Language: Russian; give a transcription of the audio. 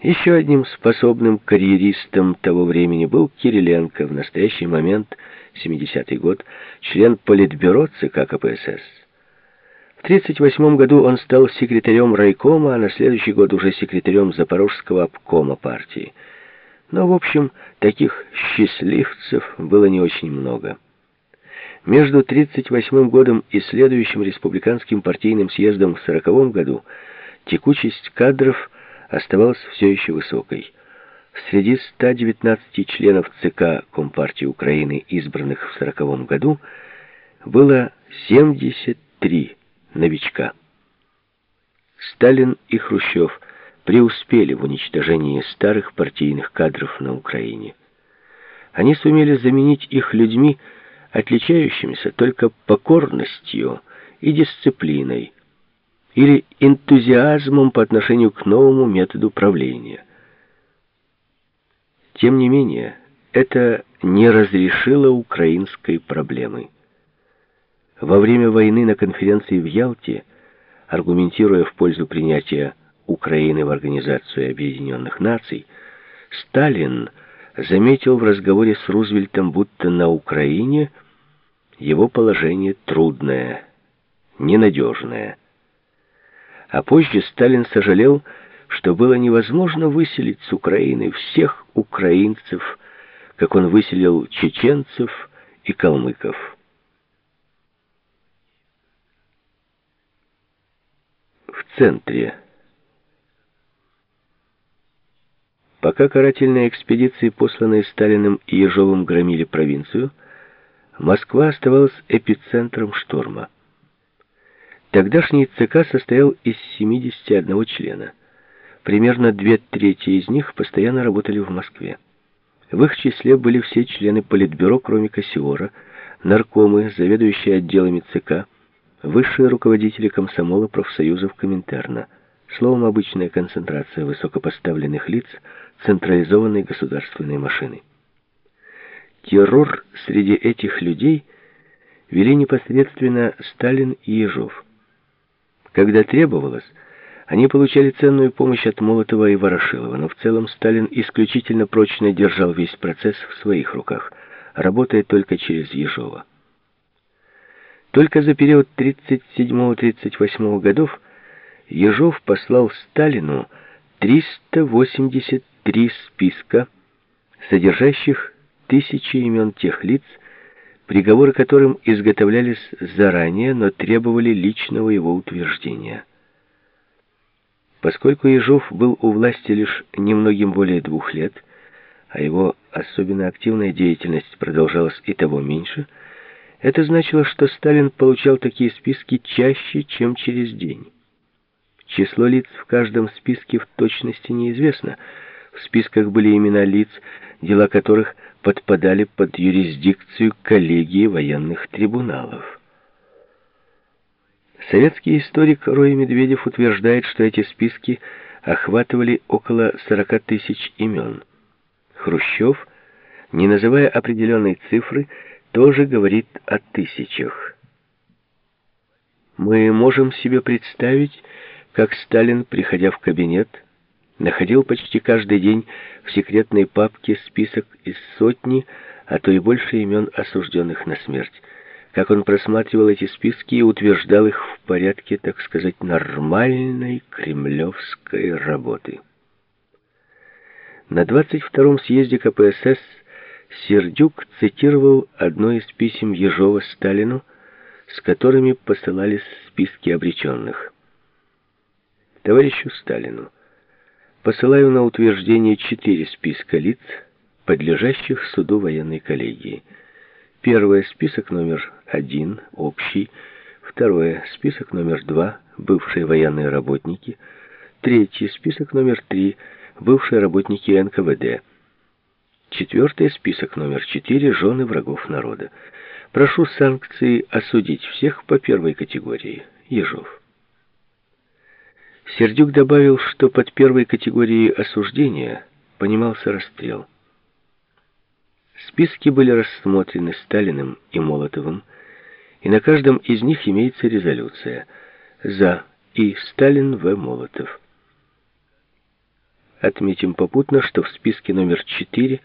Еще одним способным карьеристом того времени был Кириленко, в настоящий момент, 70-й год, член Политбюро ЦК КПСС. В 1938 году он стал секретарем райкома, а на следующий год уже секретарем Запорожского обкома партии. Но, в общем, таких счастливцев было не очень много. Между 1938 годом и следующим республиканским партийным съездом в 1940 году текучесть кадров оставалась все еще высокой. Среди 119 членов ЦК Компартии Украины, избранных в 1940 году, было 73 новичка. Сталин и Хрущев преуспели в уничтожении старых партийных кадров на Украине. Они сумели заменить их людьми, отличающимися только покорностью и дисциплиной, или энтузиазмом по отношению к новому методу правления. Тем не менее, это не разрешило украинской проблемы. Во время войны на конференции в Ялте, аргументируя в пользу принятия Украины в Организацию Объединенных Наций, Сталин заметил в разговоре с Рузвельтом, будто на Украине его положение трудное, ненадежное. А позже Сталин сожалел, что было невозможно выселить с Украины всех украинцев, как он выселил чеченцев и калмыков. В центре. Пока карательные экспедиции, посланные Сталиным и Ежовым, громили провинцию, Москва оставалась эпицентром шторма. Тогдашний ЦК состоял из 71 члена. Примерно две трети из них постоянно работали в Москве. В их числе были все члены Политбюро, кроме Кассиора, наркомы, заведующие отделами ЦК, высшие руководители комсомола, профсоюзов Коминтерна. Словом, обычная концентрация высокопоставленных лиц централизованной государственной машины. Террор среди этих людей вели непосредственно Сталин и Ежов. Когда требовалось, они получали ценную помощь от Молотова и Ворошилова, но в целом Сталин исключительно прочно держал весь процесс в своих руках, работая только через Ежова. Только за период 37-38 годов Ежов послал Сталину 383 списка, содержащих тысячи имен тех лиц, приговоры которым изготовлялись заранее, но требовали личного его утверждения. Поскольку Ежов был у власти лишь немногим более двух лет, а его особенно активная деятельность продолжалась и того меньше, это значило, что Сталин получал такие списки чаще, чем через день. Число лиц в каждом списке в точности неизвестно. В списках были имена лиц, дела которых – подпадали под юрисдикцию коллегии военных трибуналов. Советский историк Рой Медведев утверждает, что эти списки охватывали около 40 тысяч имен. Хрущев, не называя определенной цифры, тоже говорит о тысячах. Мы можем себе представить, как Сталин, приходя в кабинет, находил почти каждый день в секретной папке список из сотни, а то и больше имен осужденных на смерть. Как он просматривал эти списки и утверждал их в порядке, так сказать, нормальной кремлевской работы. На 22-м съезде КПСС Сердюк цитировал одно из писем Ежова Сталину, с которыми посылались списки обреченных. Товарищу Сталину посылаю на утверждение четыре списка лиц, подлежащих суду военной коллегии. Первое — список номер один, общий. Второе — список номер два, бывшие военные работники. Третий — список номер три, бывшие работники НКВД. Четвертый — список номер четыре, жены врагов народа. Прошу санкции осудить всех по первой категории. Ежов. Сердюк добавил, что под первой категорией осуждения понимался расстрел. Списки были рассмотрены Сталиным и Молотовым, и на каждом из них имеется резолюция «За» и Сталин В. Молотов. Отметим попутно, что в списке номер 4